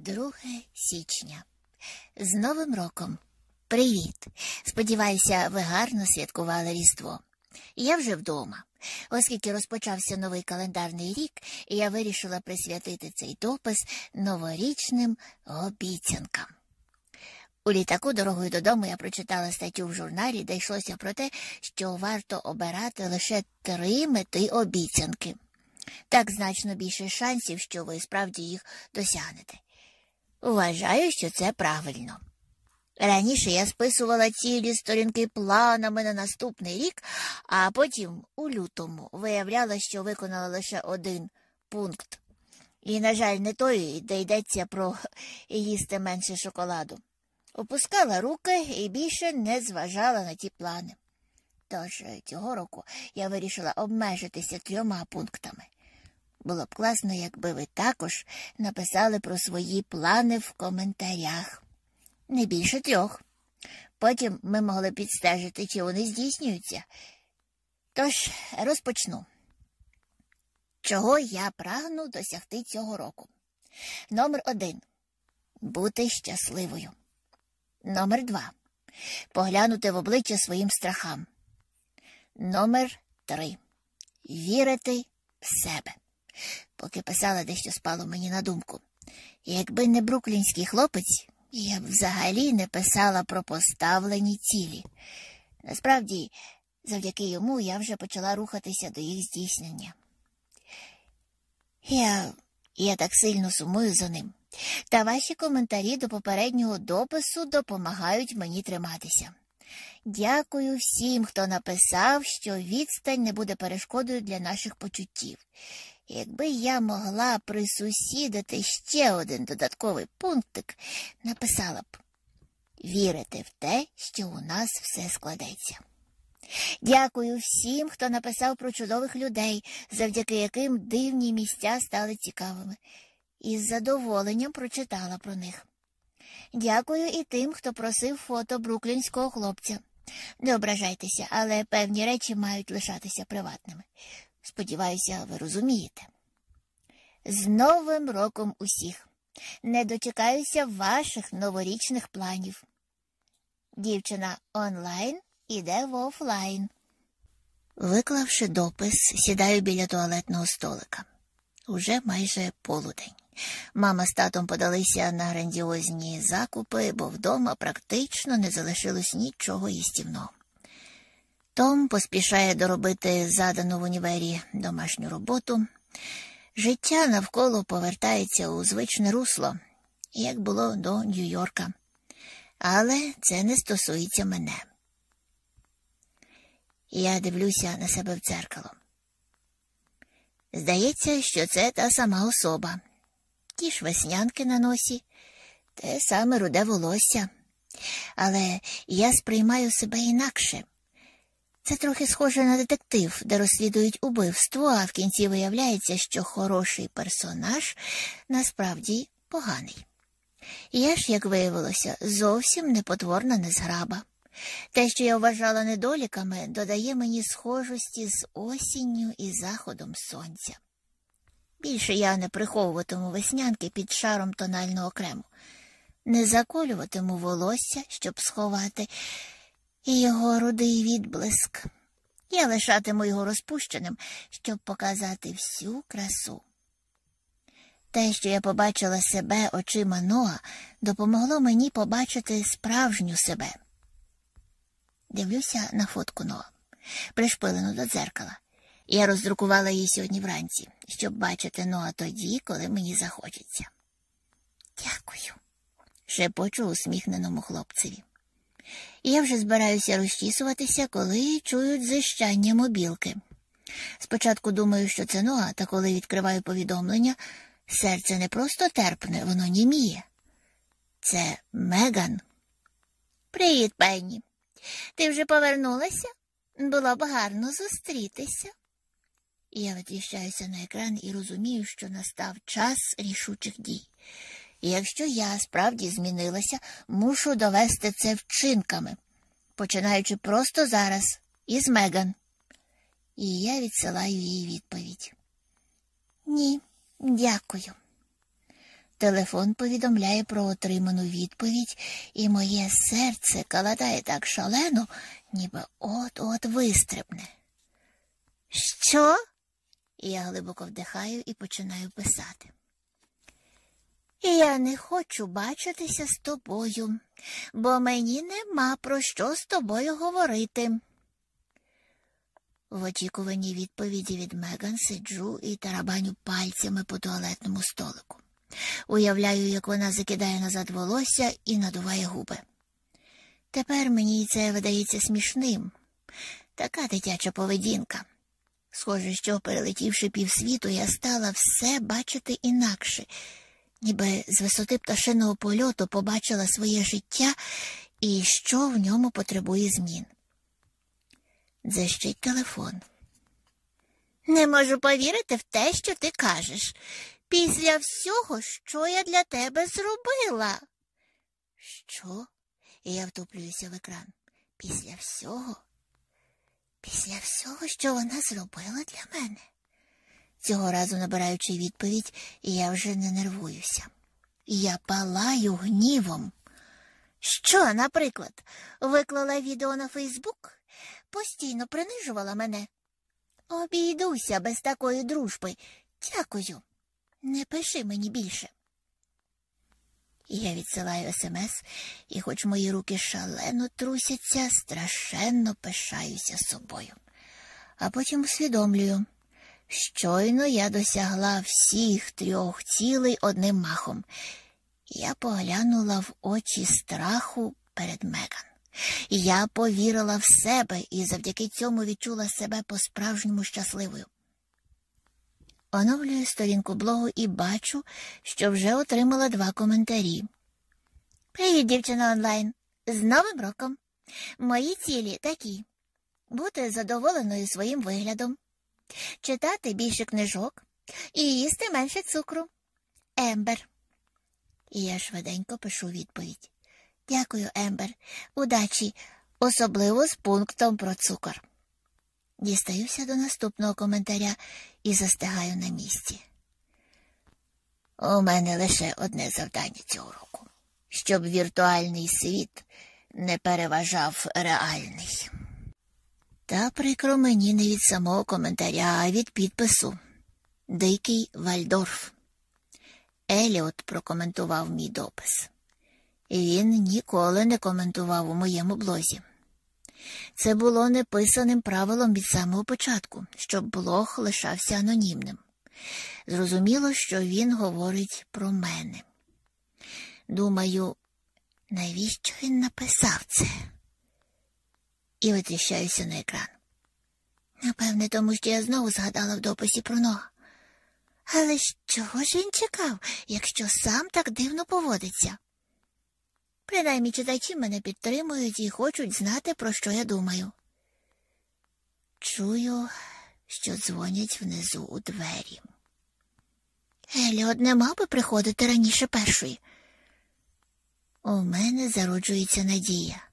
2 січня. З Новим роком. Привіт! Сподіваюся, ви гарно святкували Різдво. Я вже вдома. Оскільки розпочався новий календарний рік, я вирішила присвятити цей допис новорічним обіцянкам. У літаку дорогою додому я прочитала статтю в журналі, де йшлося про те, що варто обирати лише три мети обіцянки. Так значно більше шансів, що ви справді їх досягнете. Вважаю, що це правильно. Раніше я списувала цілі сторінки планами на наступний рік, а потім у лютому виявляла, що виконала лише один пункт. І, на жаль, не той, де йдеться про їсти менше шоколаду. Опускала руки і більше не зважала на ті плани. Тож цього року я вирішила обмежитися трьома пунктами. Було б класно, якби ви також написали про свої плани в коментарях. Не більше трьох. Потім ми могли підстежити, чи вони здійснюються. Тож розпочну. Чого я прагну досягти цього року? Номер один бути щасливою. Номер два поглянути в обличчя своїм страхам. Номер три вірити в себе. Поки писала дещо спало мені на думку. Якби не бруклінський хлопець, я б взагалі не писала про поставлені цілі. Насправді, завдяки йому я вже почала рухатися до їх здійснення. Я, Я так сильно сумую за ним. Та ваші коментарі до попереднього допису допомагають мені триматися. Дякую всім, хто написав, що відстань не буде перешкодою для наших почуттів. Якби я могла присусідити ще один додатковий пунктик, написала б вірити в те, що у нас все складеться. Дякую всім, хто написав про чудових людей, завдяки яким дивні місця стали цікавими, і з задоволенням прочитала про них. Дякую і тим, хто просив фото бруклінського хлопця. Не ображайтеся, але певні речі мають лишатися приватними. Сподіваюся, ви розумієте. З Новим роком усіх. Не дочекаюся ваших новорічних планів. Дівчина онлайн іде в офлайн. Виклавши допис, сідаю біля туалетного столика. Уже майже полудень. Мама з татом подалися на грандіозні закупи, бо вдома практично не залишилось нічого їстівного. Том поспішає доробити задану в універі домашню роботу. Життя навколо повертається у звичне русло, як було до Нью-Йорка. Але це не стосується мене. Я дивлюся на себе в дзеркало. Здається, що це та сама особа. Ті ж веснянки на носі, те саме руде волосся. Але я сприймаю себе інакше. Це трохи схоже на детектив, де розслідують убивство, а в кінці виявляється, що хороший персонаж насправді поганий. Я ж, як виявилося, зовсім не потворна незграба. Те, що я вважала недоліками, додає мені схожості з осінню і заходом сонця. Більше я не приховуватиму веснянки під шаром тонального крему, не заколюватиму волосся, щоб сховати і його рудий відблиск. Я лишатиму його розпущеним, щоб показати всю красу. Те, що я побачила себе очима Ноа, допомогло мені побачити справжню себе. Дивлюся на фотку Ноа, пришпилену до дзеркала. Я роздрукувала її сьогодні вранці, щоб бачити Ноа тоді, коли мені захочеться. Дякую, шепочу усміхненому хлопцеві. Я вже збираюся розчісуватися, коли чують зищання мобілки. Спочатку думаю, що це Ноа, та коли відкриваю повідомлення, серце не просто терпне, воно німіє. Це Меган. Привіт, Пенні. Ти вже повернулася? Було б гарно зустрітися. Я витріщаюся на екран і розумію, що настав час рішучих дій. І якщо я справді змінилася, мушу довести це вчинками, починаючи просто зараз із Меган. І я відсилаю їй відповідь. Ні, дякую. Телефон повідомляє про отриману відповідь, і моє серце калатає так шалено, ніби от-от вистрибне. Що? Я глибоко вдихаю і починаю писати. Я не хочу бачитися з тобою, бо мені нема про що з тобою говорити. В очікуванні відповіді від Меган сиджу і тарабаню пальцями по туалетному столику. Уявляю, як вона закидає назад волосся і надуває губи. Тепер мені це видається смішним. Така дитяча поведінка. Схоже, що, перелетівши півсвіту, я стала все бачити інакше, ніби з висоти пташиного польоту побачила своє життя і що в ньому потребує змін. Дзищить телефон. Не можу повірити в те, що ти кажеш. Після всього, що я для тебе зробила. Що? І я втуплююся в екран. Після всього? Після всього, що вона зробила для мене. Цього разу, набираючи відповідь, я вже не нервуюся. Я палаю гнівом. Що, наприклад, виклала відео на Фейсбук? Постійно принижувала мене. Обійдуся без такої дружби. Дякую. Не пиши мені більше. Я відсилаю смс, і, хоч мої руки шалено трусяться, страшенно пишаюся собою. А потім усвідомлюю, щойно я досягла всіх трьох цілей одним махом. Я поглянула в очі страху перед Меган. Я повірила в себе і завдяки цьому відчула себе по-справжньому щасливою. Оновлюю сторінку блогу і бачу, що вже отримала два коментарі. Привіт, дівчина онлайн. З Новим роком. Мої цілі такі бути задоволеною своїм виглядом, читати більше книжок і їсти менше цукру. Ембер. І я швиденько пишу відповідь. Дякую, Ембер. Удачі, особливо з пунктом про цукор. Дістаюся до наступного коментаря і застигаю на місці. У мене лише одне завдання цього року, щоб віртуальний світ не переважав реальний. Та прикро мені не від самого коментаря, а від підпису Дикий Вальдорф. Еліот прокоментував мій допис. Він ніколи не коментував у моєму блозі. Це було неписаним правилом від самого початку, щоб блог лишався анонімним. Зрозуміло, що він говорить про мене. Думаю, навіщо він написав це? І витріщаюся на екран. Напевне, тому що я знову згадала в дописі про нога. Але ж чого ж він чекав, якщо сам так дивно поводиться? Принаймні читачі мене підтримують і хочуть знати, про що я думаю. Чую, що дзвонять внизу у двері. Еліот не мав би приходити раніше першої. У мене зароджується надія.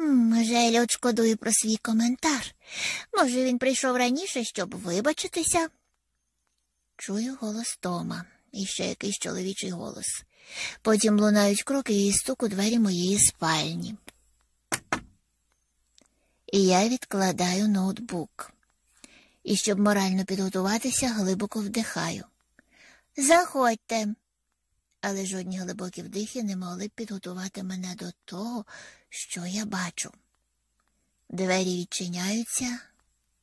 Еліот шкодує про свій коментар. Може, він прийшов раніше, щоб вибачитися. Чую голос Тома і ще якийсь чоловічий голос. Потім лунають кроки і стук у двері моєї спальні. І я відкладаю ноутбук. І щоб морально підготуватися, глибоко вдихаю. Заходьте. Але жодні глибокі вдихи не могли підготувати мене до того, що я бачу. Двері відчиняються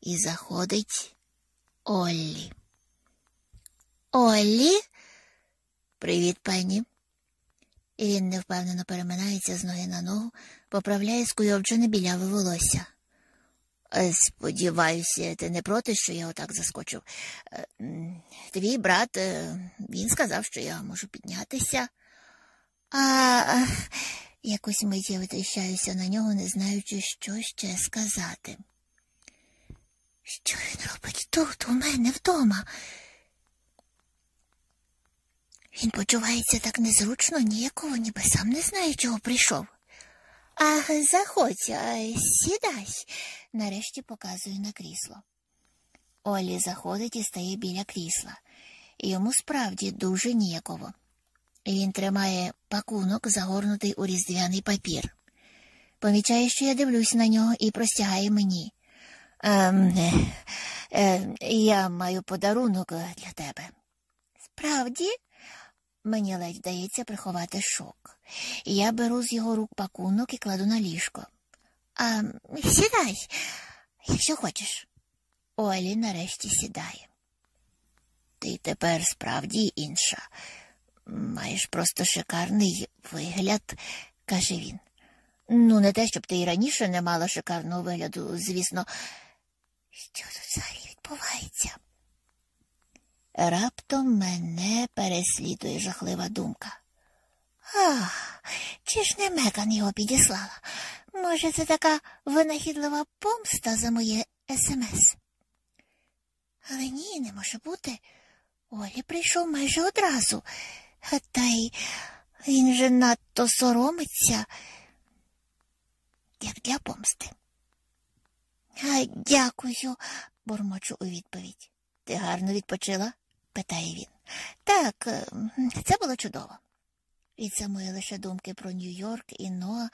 і заходить Оллі. Оллі? Привіт, пані. І він невпевнено переминається з ноги на ногу, поправляє скуйовджене біляве волосся. Е, сподіваюся, ти не проти, що я отак заскочив. Е, твій брат, е, він сказав, що я можу піднятися. А якось мить я витріщаюся на нього, не знаючи, що ще сказати. Що він робить тут, у мене вдома? Він почувається так незручно, ніякого, ніби сам не знає, чого прийшов. А заходь, сідай, нарешті показую на крісло. Олі заходить і стає біля крісла. Йому справді дуже ніяково. Він тримає пакунок, загорнутий у різдвяний папір. Помічає, що я дивлюсь на нього і простягає мені. Ем, е, я маю подарунок для тебе. Справді, мені ледь вдається приховати шок. Я беру з його рук пакунок і кладу на ліжко. А, Сідай, якщо хочеш. Олі нарешті сідає. Ти тепер справді інша. Маєш просто шикарний вигляд, каже він. Ну, не те, щоб ти і раніше не мала шикарного вигляду, звісно. Що тут взагалі відбувається? Раптом мене переслідує жахлива думка. Ах, чи ж не Меган його підіслала? Може, це така винахідлива помста за моє смс? Але ні, не може бути. Олі прийшов майже одразу. Та й він же надто соромиться, як для помсти. А, дякую, бурмочу у відповідь. Ти гарно відпочила? питає він. Так, це було чудово. Від самої лише думки про Нью-Йорк і Ноа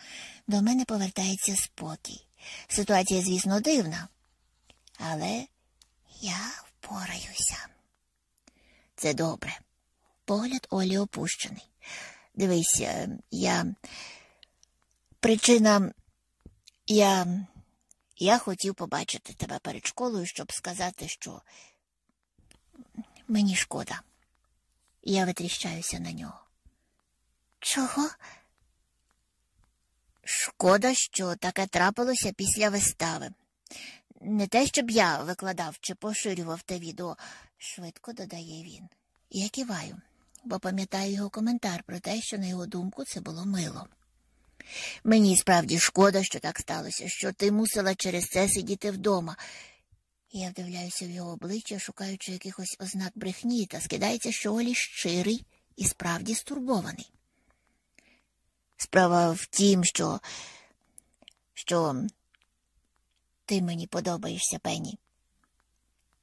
до мене повертається спокій. Ситуація, звісно, дивна, але я впораюся. Це добре. Погляд Олі опущений. Дивись, я. Причина. Я. Я хотів побачити тебе перед школою, щоб сказати, що мені шкода. Я витріщаюся на нього. Чого? Шкода, що таке трапилося після вистави. Не те, щоб я викладав чи поширював те відео, швидко додає він. Я киваю, бо пам'ятаю його коментар про те, що, на його думку, це було мило. Мені справді шкода, що так сталося, що ти мусила через це сидіти вдома. Я вдивляюся в його обличчя, шукаючи якихось ознак брехні, та скидається, що Олі щирий і справді стурбований. Справа в тім, що. що ти мені подобаєшся, Пенні.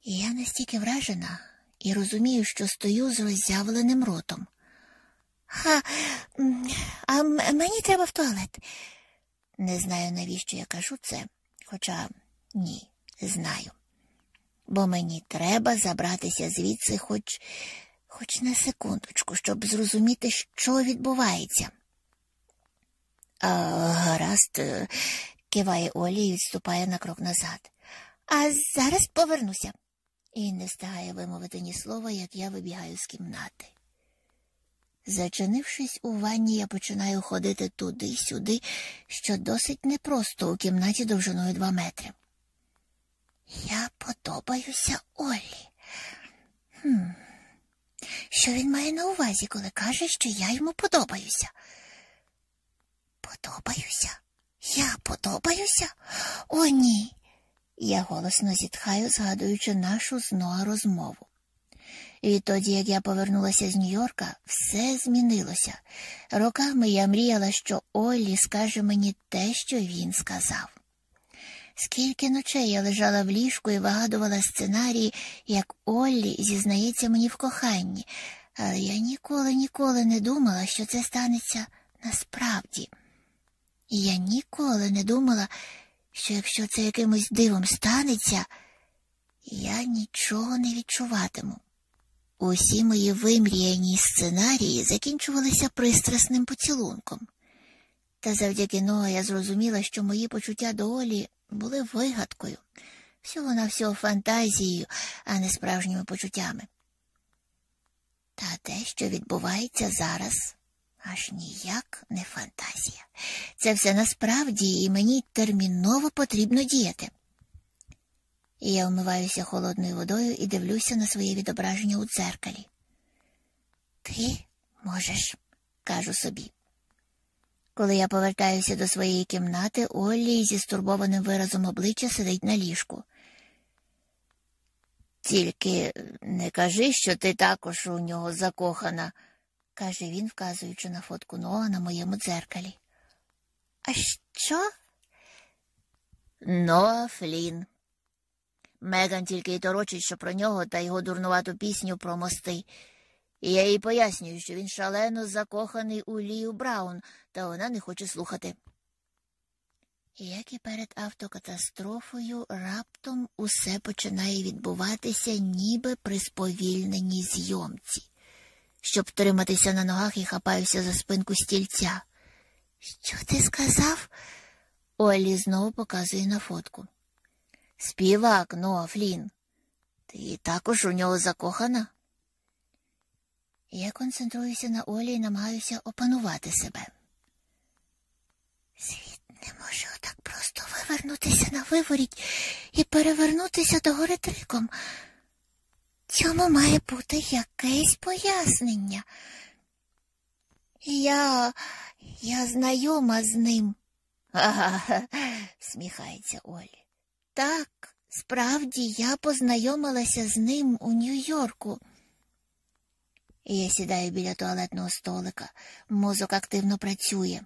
І я настільки вражена і розумію, що стою з роззявленим ротом. Ха, а мені треба в туалет. Не знаю, навіщо я кажу це, хоча ні, знаю. Бо мені треба забратися звідси хоч хоч на секундочку, щоб зрозуміти, що відбувається. А, Гаразд, киває Олі і відступає на крок назад. А зараз повернуся. І не встигає вимовити ні слова, як я вибігаю з кімнати. Зачинившись у ванні, я починаю ходити туди-сюди, що досить непросто у кімнаті довжиною два метри. Я подобаюся Олі. Хм. Що він має на увазі, коли каже, що я йому подобаюся? Подобаюся? Я подобаюся? О, ні. Я голосно зітхаю, згадуючи нашу знову розмову. Відтоді, як я повернулася з Нью-Йорка, все змінилося. Роками я мріяла, що Оллі скаже мені те, що він сказав. Скільки ночей я лежала в ліжку і вигадувала сценарії, як Оллі зізнається мені в коханні, але я ніколи, ніколи не думала, що це станеться насправді. І я ніколи не думала, що якщо це якимось дивом станеться, я нічого не відчуватиму. Усі мої вимріяні сценарії закінчувалися пристрасним поцілунком. Та завдяки Ноа я зрозуміла, що мої почуття до Олі були вигадкою, всього на всього фантазією, а не справжніми почуттями. Та те, що відбувається зараз, аж ніяк не фантазія. Це все насправді і мені терміново потрібно діяти. І я вмиваюся холодною водою і дивлюся на своє відображення у дзеркалі. Ти можеш, кажу собі. Коли я повертаюся до своєї кімнати, Оллі зі стурбованим виразом обличчя сидить на ліжку. Тільки не кажи, що ти також у нього закохана, каже він, вказуючи на фотку Ноа на моєму дзеркалі. А що? Ноа Флін. Меган тільки й торочить, що про нього та його дурнувату пісню про мости. І я їй пояснюю, що він шалено закоханий у Лію Браун, та вона не хоче слухати. Як і перед автокатастрофою, раптом усе починає відбуватися, ніби при сповільненій зйомці. Щоб втриматися на ногах і хапаюся за спинку стільця. Що ти сказав? Олі знову показує на фотку. Співак Ноа Флін. Ти також у нього закохана? Я концентруюся на Олі і намагаюся опанувати себе. Світ не може отак просто вивернутися на виворіть і перевернутися до гори триком. Цьому має бути якесь пояснення. Я я знайома з ним. Ага, сміхається Олі. Так, справді я познайомилася з ним у Нью-Йорку. Я сідаю біля туалетного столика, мозок активно працює.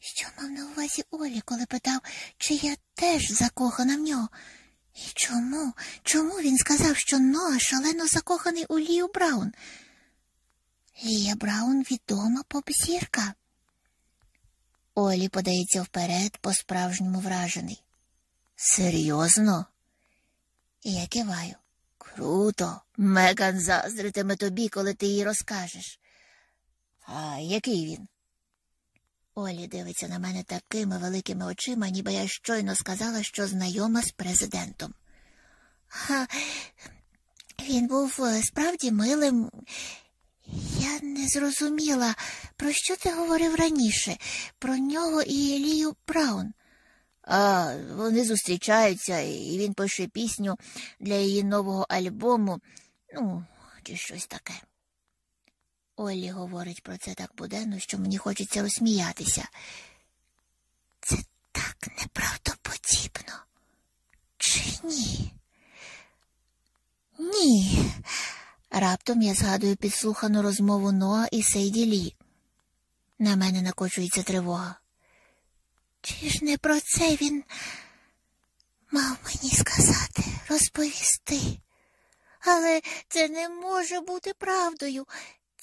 Що мав на увазі Олі, коли питав, чи я теж закохана в нього? І чому? Чому він сказав, що Ноа шалено закоханий у Лію Браун? Лія Браун відома поп-зірка. Олі подається вперед, по справжньому вражений. Серйозно? І я киваю. Круто. Меган заздритиме тобі, коли ти їй розкажеш. А який він? Олі дивиться на мене такими великими очима, ніби я щойно сказала, що знайома з президентом. Ха, він був е, справді милим. Я не зрозуміла, про що ти говорив раніше, про нього і Елію Браун. А вони зустрічаються, і він пише пісню для її нового альбому, ну, чи щось таке. Олі говорить про це так буденно, що мені хочеться розсміятися. Це так неправдоподібно. Чи ні? Ні. Раптом я згадую підслухану розмову Ноа і Сейді Лі. На мене накочується тривога. Чи ж не про це він мав мені сказати, розповісти? Але це не може бути правдою.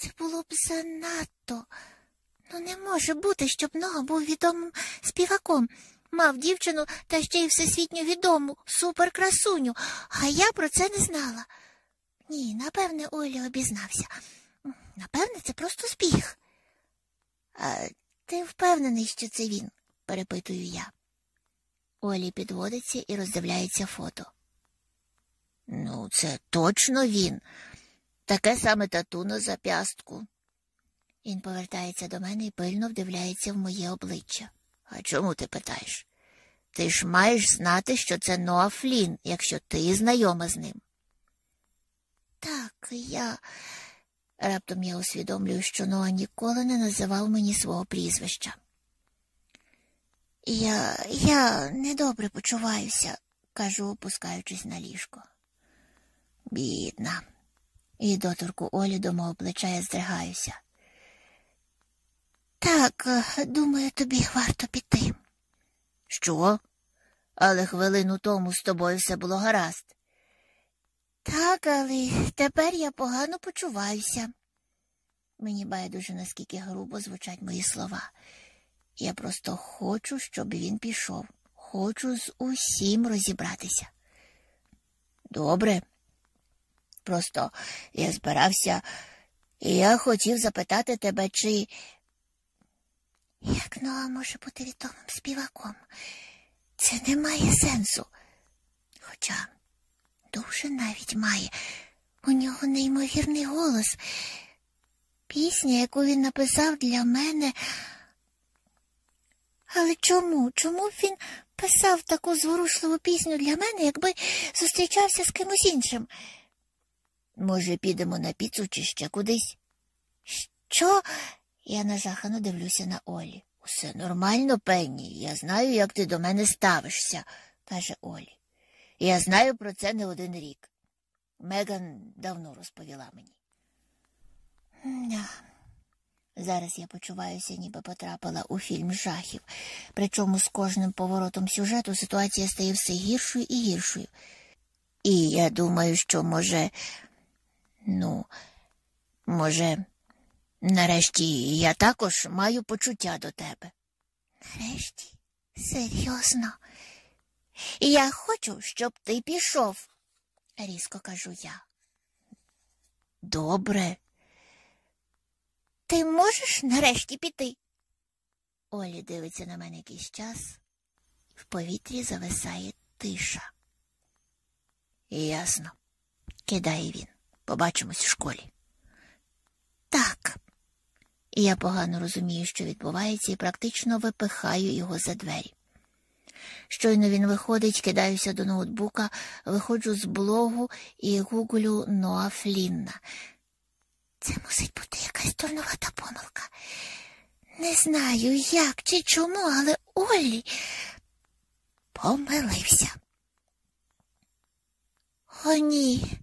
Це було б занадто. Ну, не може бути, щоб Нога був відомим співаком, мав дівчину та ще й всесвітньо відому суперкрасуню, а я про це не знала. Ні, напевне, Олі обізнався. Напевне, це просто збіг. А ти впевнений, що це він? перепитую я. Олі підводиться і роздивляється фото. Ну, це точно він. Таке саме тату на зап'ястку. Він повертається до мене і пильно вдивляється в моє обличчя. А чому ти питаєш? Ти ж маєш знати, що це Ноа Флін, якщо ти знайома з ним. Так, я. Раптом я усвідомлюю, що Ноа ніколи не називав мені свого прізвища. Я я недобре почуваюся, кажу, опускаючись на ліжко. Бідна. І доторку Олі до мого плеча я здригаюся. Так, думаю, тобі варто піти. Що? Але хвилину тому з тобою все було гаразд. Так, але тепер я погано почуваюся. Мені байдуже, наскільки грубо звучать мої слова. Я просто хочу, щоб він пішов. Хочу з усім розібратися. Добре. Просто я збирався, і я хотів запитати тебе, чи. Як Ноа може бути відомим співаком? Це не має сенсу. Хоча дуже навіть має. У нього неймовірний голос. Пісня, яку він написав для мене. Але чому? Чому б він писав таку зворушливу пісню для мене, якби зустрічався з кимось іншим? Може, підемо на піцу чи ще кудись? Що? Я нажахано дивлюся на Олі. Усе нормально, Пенні. Я знаю, як ти до мене ставишся, каже Олі. Я знаю про це не один рік. Меган давно розповіла мені. Зараз я почуваюся, ніби потрапила у фільм жахів, причому з кожним поворотом сюжету ситуація стає все гіршою і гіршою. І я думаю, що, може, ну, Може, нарешті я також маю почуття до тебе. Нарешті, серйозно. Я хочу, щоб ти пішов, різко кажу я. Добре. Ти можеш нарешті піти? Олі дивиться на мене якийсь час. В повітрі зависає тиша. Ясно, кидає він. Побачимось в школі. Так. Я погано розумію, що відбувається, і практично випихаю його за двері. Щойно він виходить, кидаюся до ноутбука, виходжу з блогу і гуглю Ноа Флінна. Це мусить бути якась дурнувата помилка. Не знаю, як чи чому, але Олі помилився. О, ні.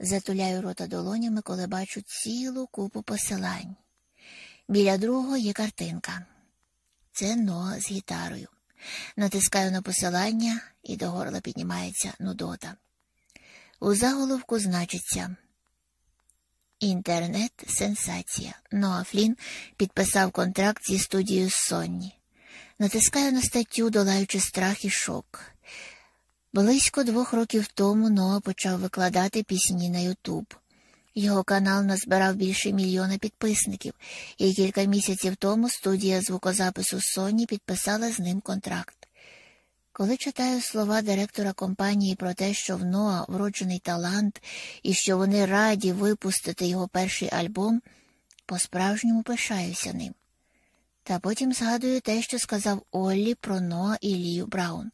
Затуляю рота долонями, коли бачу цілу купу посилань. Біля другого є картинка. Це Ноа з гітарою. Натискаю на посилання і до горла піднімається Нудота. У заголовку значиться Інтернет сенсація. Ноа Флін підписав контракт зі студією Сонні. Натискаю на статтю, долаючи страх і шок. Близько двох років тому Ноа почав викладати пісні на Ютуб. Його канал назбирав більше мільйона підписників, і кілька місяців тому студія звукозапису Sony підписала з ним контракт. Коли читаю слова директора компанії про те, що в Ноа вроджений талант і що вони раді випустити його перший альбом, по-справжньому пишаюся ним. Та потім згадую те, що сказав Оллі про Ноа і Лію Браун.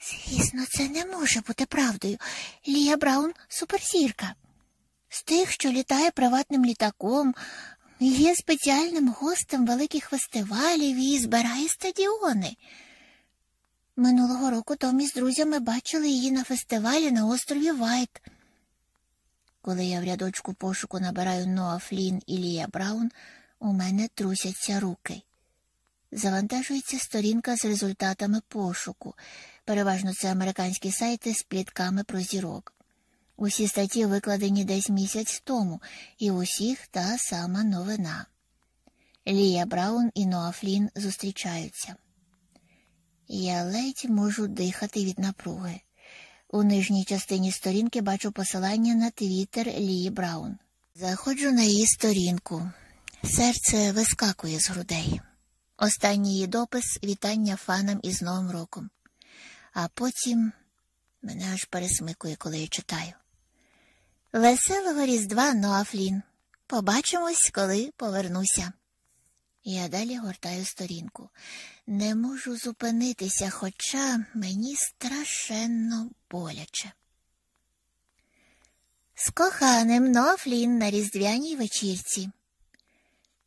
Звісно, це не може бути правдою. Лія Браун суперзірка. З тих, що літає приватним літаком, є спеціальним гостем великих фестивалів і збирає стадіони. Минулого року Томі з друзями бачили її на фестивалі на острові Вайт. Коли я в рядочку пошуку набираю Ноа Флін і Лія Браун, у мене трусяться руки. Завантажується сторінка з результатами пошуку. Переважно це американські сайти з плітками про зірок. Усі статті викладені десь місяць тому, і в усіх та сама новина. Лія Браун і Ноа Флін зустрічаються. Я ледь можу дихати від напруги. У нижній частині сторінки бачу посилання на твіттер Лії Браун. Заходжу на її сторінку. Серце вискакує з грудей. Останній її допис вітання фанам із Новим роком. А потім мене аж пересмикує, коли я читаю. Веселого Різдва, Ноафлін. Побачимось, коли повернуся. Я далі гортаю сторінку. Не можу зупинитися, хоча мені страшенно боляче. З коханим Ноафлін на різдвяній вечірці.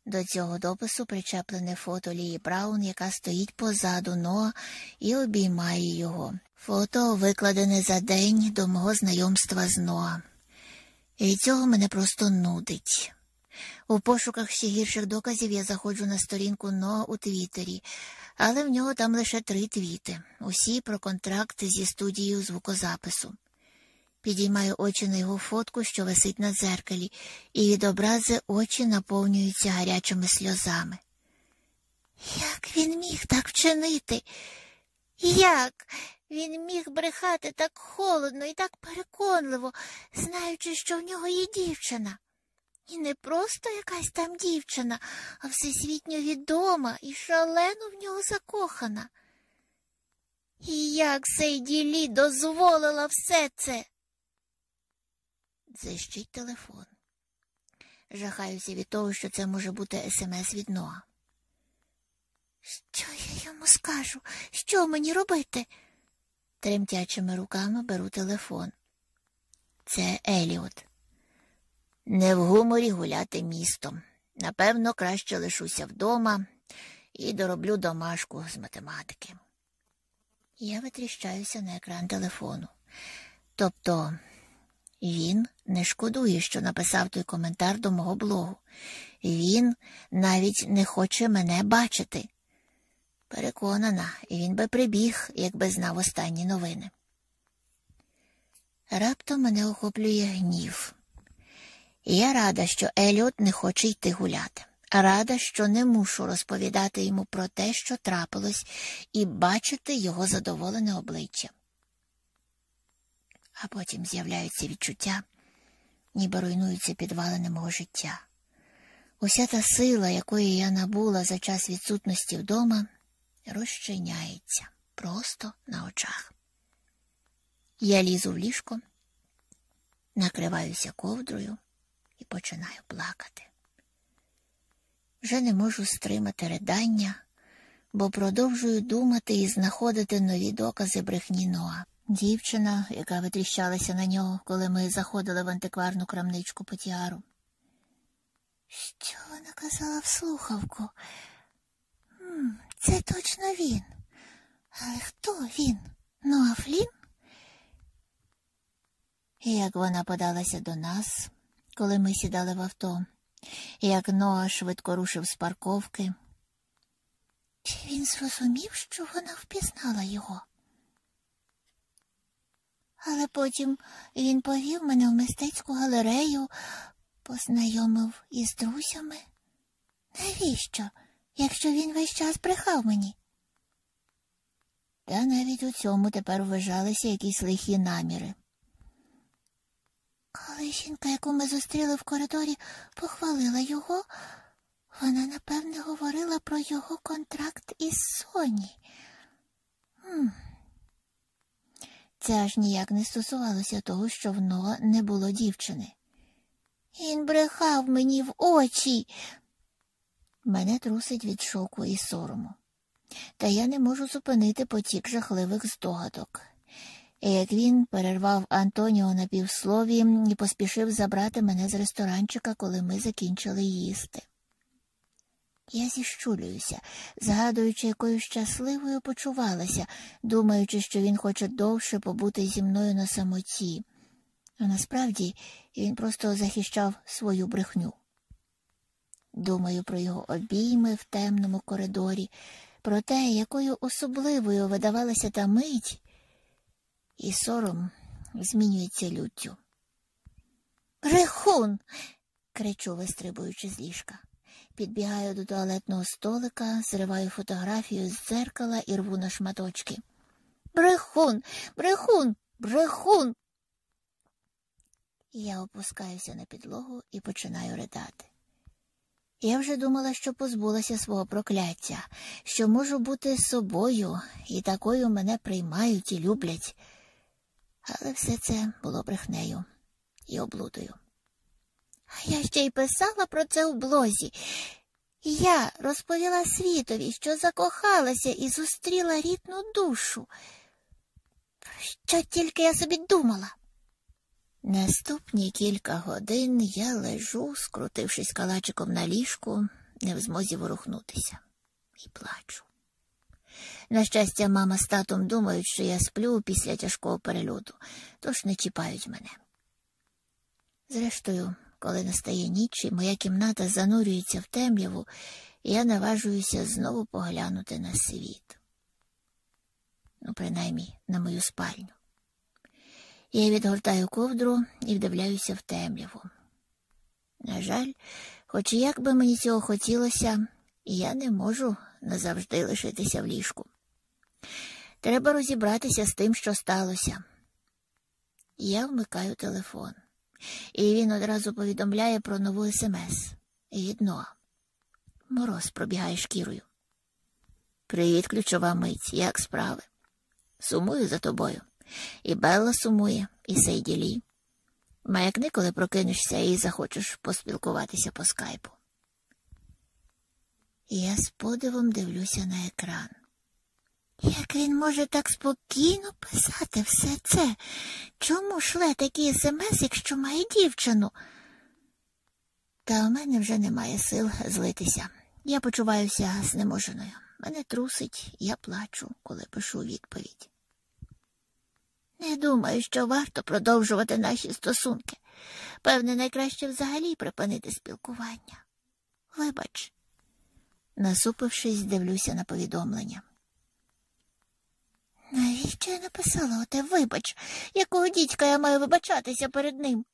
До цього допису причеплене фото Лії Браун, яка стоїть позаду Ноа і обіймає його. Фото викладене за день до мого знайомства з Ноа. І цього мене просто нудить. У пошуках ще гірших доказів я заходжу на сторінку Ноа у Твіттері, але в нього там лише три твіти, усі про контракт зі студією звукозапису. Підіймаю очі на його фотку, що висить на дзеркалі, і від образи очі наповнюються гарячими сльозами. Як він міг так вчинити? Як він міг брехати так холодно і так переконливо, знаючи, що в нього є дівчина? І не просто якась там дівчина, а всесвітньо відома і шалено в нього закохана. І як Сейді Лі дозволила все це? Дзищить телефон. Жахаюся від того, що це може бути смс від Ноа. Що я йому скажу? Що мені робити? Тремтячими руками беру телефон. Це Еліот. Не в гуморі гуляти містом. Напевно, краще лишуся вдома і дороблю домашку з математики. Я витріщаюся на екран телефону. Тобто він не шкодує, що написав той коментар до мого блогу. Він навіть не хоче мене бачити. Переконана, він би прибіг, якби знав останні новини. Раптом мене охоплює гнів. Я рада, що Еліот не хоче йти гуляти. Рада, що не мушу розповідати йому про те, що трапилось, і бачити його задоволене обличчя. А потім з'являються відчуття, ніби руйнуються підвалини мого життя. Уся та сила, якої я набула за час відсутності вдома, розчиняється просто на очах. Я лізу в ліжко, накриваюся ковдрою і починаю плакати. Вже не можу стримати ридання, бо продовжую думати і знаходити нові докази брехні Ноа. Дівчина, яка витріщалася на нього, коли ми заходили в антикварну крамничку по тіару. Що вона казала в слухавку? Це точно він. Але хто він? Ноа Флін? І як вона подалася до нас, коли ми сідали в авто, як Ноа швидко рушив з парковки. Чи він зрозумів, що вона впізнала його? Але потім він повів мене в мистецьку галерею, познайомив із друзями. Навіщо, якщо він весь час брехав мені? Та навіть у цьому тепер вважалися якісь лихі наміри. Коли жінка, яку ми зустріли в коридорі, похвалила його, вона, напевне, говорила про його контракт із Соні. Хм. Це аж ніяк не стосувалося того, що в Ноа не було дівчини. Він брехав мені в очі. Мене трусить від шоку і сорому. Та я не можу зупинити потік жахливих здогадок. І як він перервав Антоніо на півслові і поспішив забрати мене з ресторанчика, коли ми закінчили їсти. Я зіщулююся, згадуючи, якою щасливою почувалася, думаючи, що він хоче довше побути зі мною на самоті. А насправді він просто захищав свою брехню. Думаю про його обійми в темному коридорі, про те, якою особливою видавалася та мить, і сором змінюється люттю. Брехун. кричу, вистрибуючи з ліжка. Підбігаю до туалетного столика, зриваю фотографію з дзеркала і рву на шматочки. Брехун, брехун, брехун. Я опускаюся на підлогу і починаю ридати. Я вже думала, що позбулася свого прокляття, що можу бути собою, і такою мене приймають і люблять. Але все це було брехнею і облудою. Я ще й писала про це у блозі. Я розповіла світові, що закохалася і зустріла рідну душу. Що тільки я собі думала? Наступні кілька годин я лежу, скрутившись калачиком на ліжку, не в змозі ворухнутися, і плачу. На щастя, мама з татом думають, що я сплю після тяжкого перельоту, тож не чіпають мене. Зрештою, коли настає ніч і моя кімната занурюється в темряву, я наважуюся знову поглянути на світ. Ну, принаймні, на мою спальню. Я відгортаю ковдру і вдивляюся в темряву. На жаль, хоч як би мені цього хотілося, я не можу назавжди лишитися в ліжку. Треба розібратися з тим, що сталося. Я вмикаю телефон, і він одразу повідомляє про нову смс від Ноа. Мороз пробігає шкірою. Привіт, ключова мить, як справи? Сумую за тобою. І Белла сумує, і Сейділі. Маякни, коли прокинешся і захочеш поспілкуватися по скайпу. Я з подивом дивлюся на екран. Як він може так спокійно писати все це? Чому шле такі смс, якщо має дівчину? Та у мене вже немає сил злитися. Я почуваюся знеможеною. Мене трусить, я плачу, коли пишу відповідь. Не думаю, що варто продовжувати наші стосунки. Певне, найкраще взагалі припинити спілкування. Вибач, насупившись, дивлюся на повідомлення. Навіщо я написала оте вибач, якого дідька я маю вибачатися перед ним?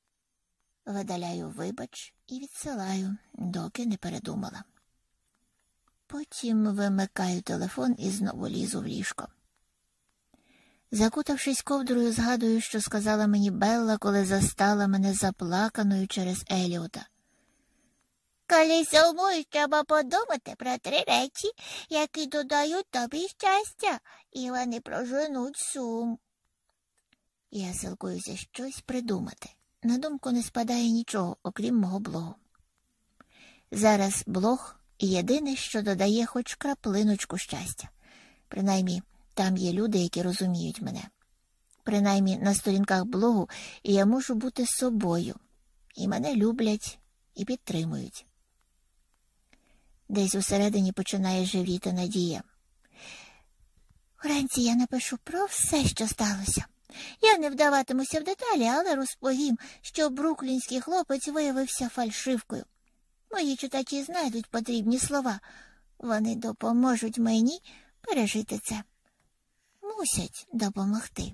видаляю вибач і відсилаю, доки не передумала. Потім вимикаю телефон і знову лізу в ліжко. Закутавшись ковдрою, згадую, що сказала мені Белла, коли застала мене заплаканою через Еліота. Коли сумуєш, треба подумати про три речі, які додають тобі щастя, і вони проженуть сум. Я силкуюся щось придумати. На думку не спадає нічого, окрім мого блогу. Зараз блог єдине, що додає хоч краплиночку щастя. Принаймні, там є люди, які розуміють мене. Принаймні, на сторінках блогу я можу бути собою, і мене люблять і підтримують. Десь усередині починає живіти надія. Вранці я напишу про все, що сталося. Я не вдаватимуся в деталі, але розповім, що бруклінський хлопець виявився фальшивкою. Мої читачі знайдуть потрібні слова. Вони допоможуть мені пережити це. Мусять допомогти.